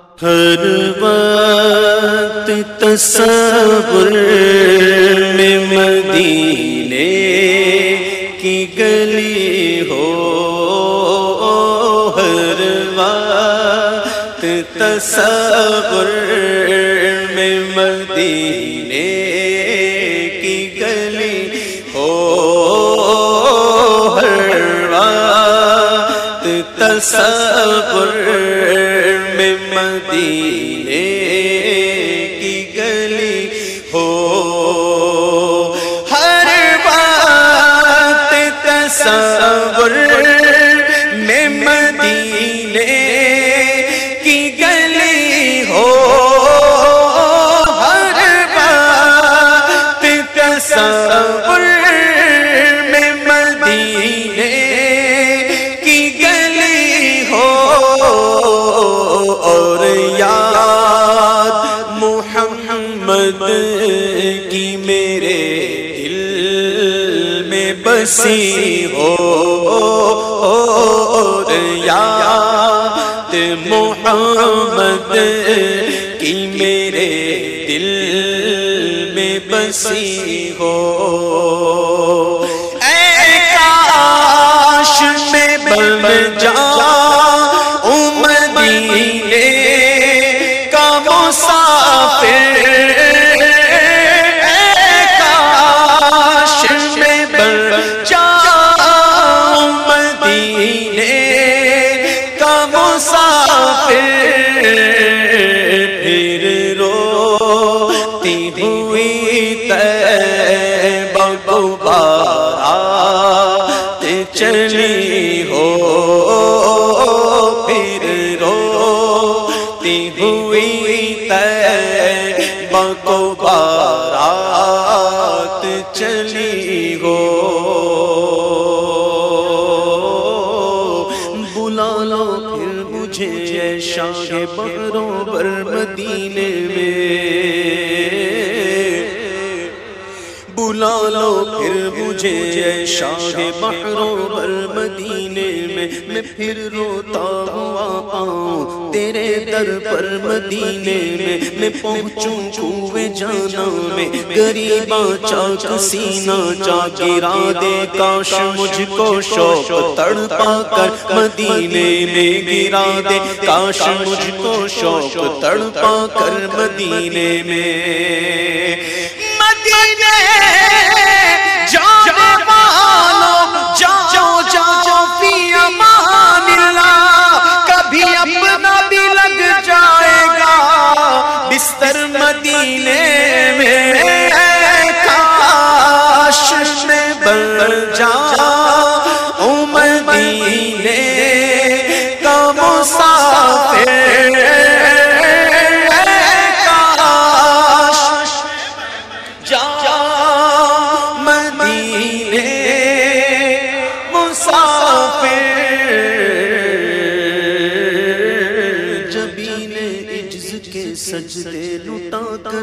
ہر وقت تصور میں مدینے کی گلی ہو۔ ہر وقت تصور میں مدینے کی گلی ہو۔ ہر وقت تصور میں مدینے کی گلی ہو۔ ہر بات تصور میں مدینے کی گلی ہو۔ ہر بات تصور بسی ہو، اور یاد محمد کی میرے دل میں بسی ہو۔ اے کاش میں بن جا ہوئی تیبہ بکو پھر مجھے شاہ بحروں مدینے میں میں پھر روتا ہوا آؤں۔ تیرے در پر مدینے میں میں پہنچوں کوئے جانا میں۔ غریباں چاک سینہ چا گرا دے۔ کاش مجھ کو شوق تڑپا کر مدینے میں گرا دے۔ کاش مجھ کو شوق تڑپا کر مدینے میں۔ مدینے مدینے میں کاش میں بن جا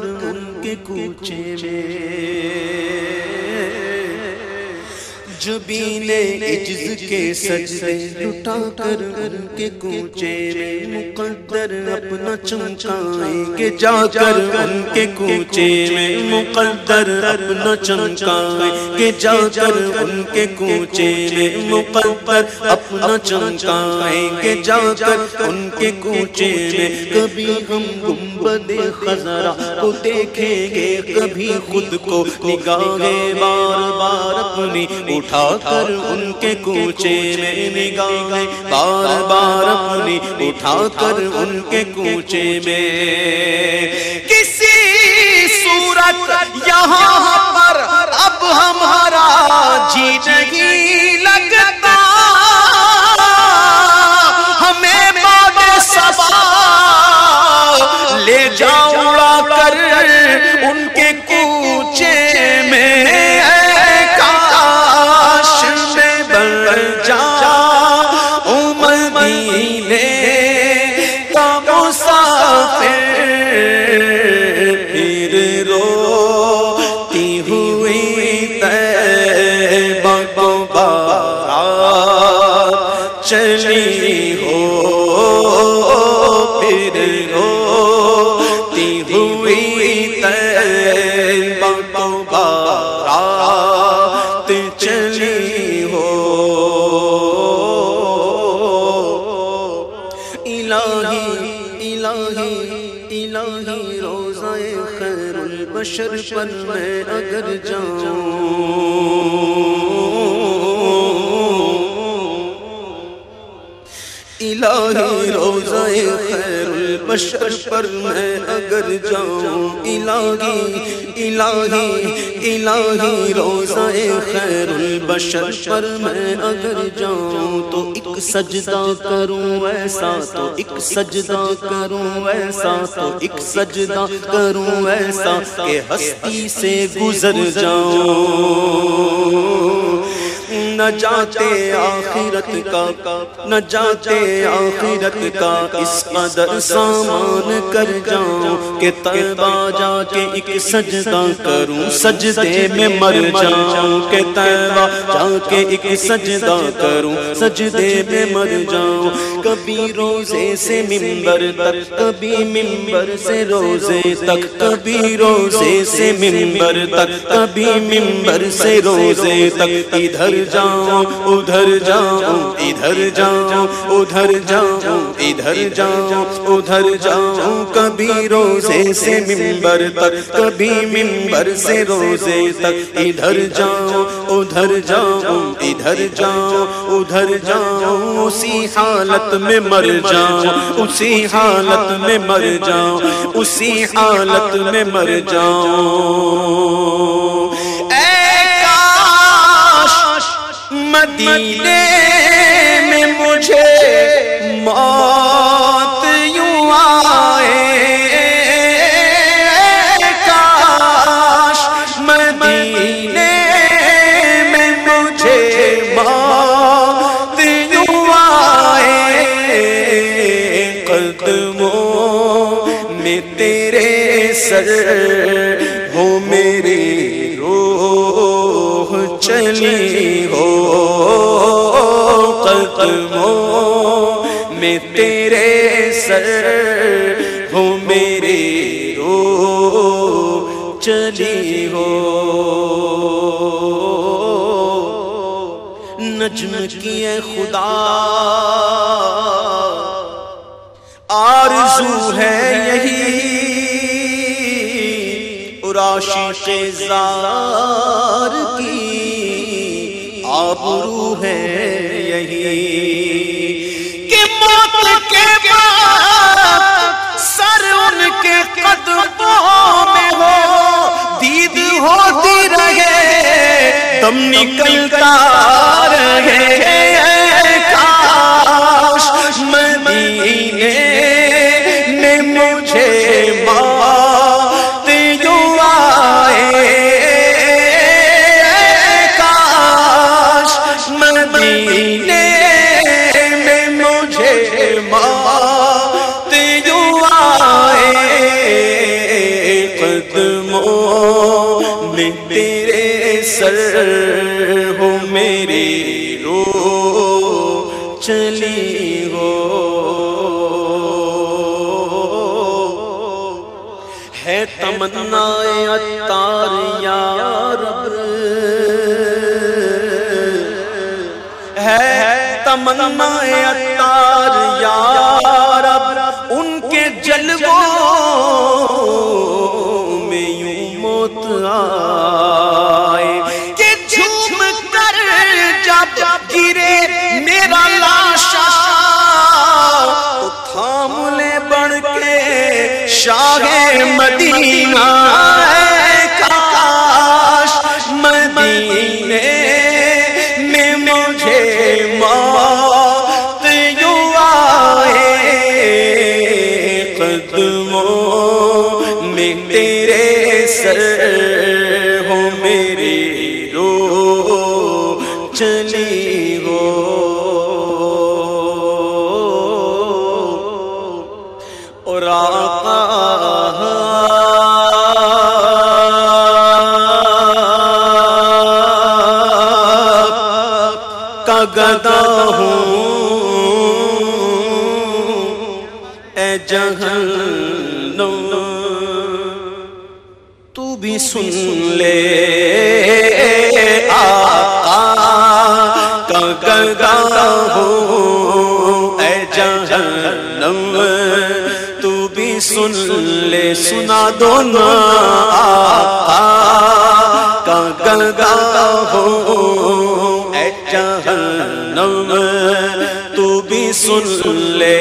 ان کے کوچے میں۔ جبین عجز کے سجدے لٹا کر ان کے کوچے میں۔ مقدر اپنا چمکائیں گے جا کر ان کے کوچے میں۔ مقدر اپنا چمکائیں گے جا کر ان کے کوچے میں مقدر اپنا چمکائیں گے جا کر ان کے کوچے میں کبھی ہم گنبد خزرہ کو دیکھیں گے، کبھی خود کو نگاہیں بار بار اپنی اٹھا کر ان کے کوچے میں نگاہیں بار بار اپنی اٹھا کر ان کے کوچے میں کسی صورت یہاں پر اب ہمارا جی نہیں لگتا۔ ہمیں باد سبا لے جا اڑا کر ان کے کوچے میں۔ کاش میں بن جا مدینے کا مسافر۔ بشر پر میں اگر جاؤں الہی روزہ خیر البشر پر میں اگر جاؤں الہی الہی الہی روزہ خیر البشر پر میں اگر جاؤں تو ایک سجدہ کروں ایسا تو ایک سجدہ کروں ایسا تو ایک سجدہ کروں ایسا کہ ہستی سے گزر جاؤں۔ نہ جاتے آخرت کا، نہ جاتے آخرت کا۔ اس قدر سامان کر جاؤں کہ تیبہ جا کے ایک سجدہ کروں، سجدے میں مر جاؤں کہ تیبہ جا کے ایک سجدہ کروں، سجدے میں مر جاؤں۔ کبھی روزے سے ممبر تک، کبھی ممبر سے روزے تک، کبھی روزے سے ممبر تک، کبھی ممبر سے روزے تک۔ ادھر جاؤں ادھر جاؤں ادھر جاؤں ادھر جاؤں ادھر جاؤں ادھر جاؤں۔ کبھی روزے سے ممبر تک، کبھی ممبر سے روزے تک۔ ادھر جاؤں ادھر جاؤں ادھر جاؤں ادھر جاؤں۔ اسی حالت میں مر جاؤں، اسی حالت میں مر جاؤں، اسی حالت میں مر جاؤں۔ مدینے میں مجھے موت یوں آئے۔ کاش مدینے سر ہو میری روح چلی ہو قدموں میں تیرے سر ہو میری روح چلی ہو۔ نجم کیے خدا۔ آرزو ہے یہی۔ راشی زار کی آبرو ہے یہی کہ موت کے بعد سر ان کے قدموں میں ہو، دید ہوتی رہے، دم نکلتا رہے کاش، مدینے چلی ہو۔ ہے تمنا اتار یا رب۔ ہے تمنا اتار یا رب۔ ان کے جلووں میں یوں موت آئے مدینہ گدا ہوں اے جہنم، تو بھی سن لے۔ آقا کا گدا ہو۔ اے جہنم، تو بھی سن لے۔ سنا دو نا۔ آقا کا گدا ہو۔ اے جہنم بھی سن لے۔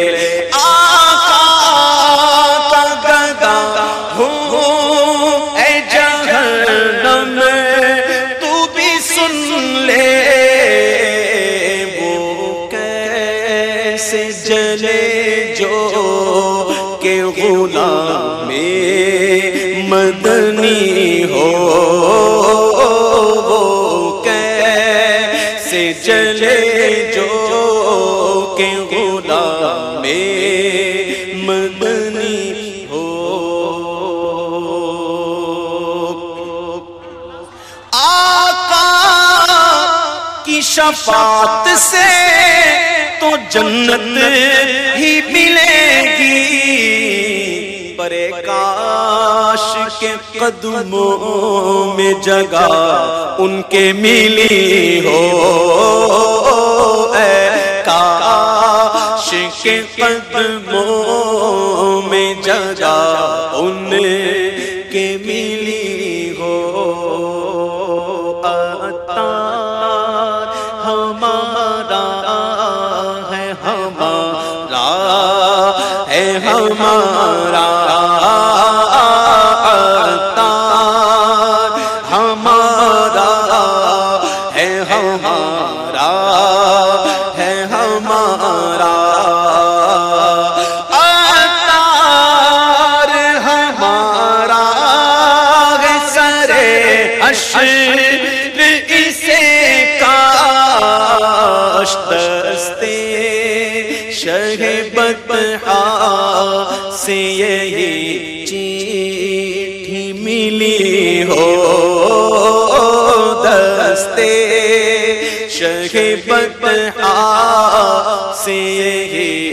آقا کا گدا ہو اے جہنم تو بھی سن لے۔ وہ کیسے جلے جو کہ غلام مدنی ہو۔ شفاعت سے تو جنت ہی ملے گی۔ پر کاش کے قدموں میں جگہ ان کے ملی ہو۔ اے کاش کے قدموں میں جگہ ہمارا ہے ہمارا ہے ہمارا۔ عطار ہمارا ہے سرے حشر، اسے کاش دستے۔ شہ بطحا سے یہی چیٹھی ملی ہو۔ شہ بطحا سے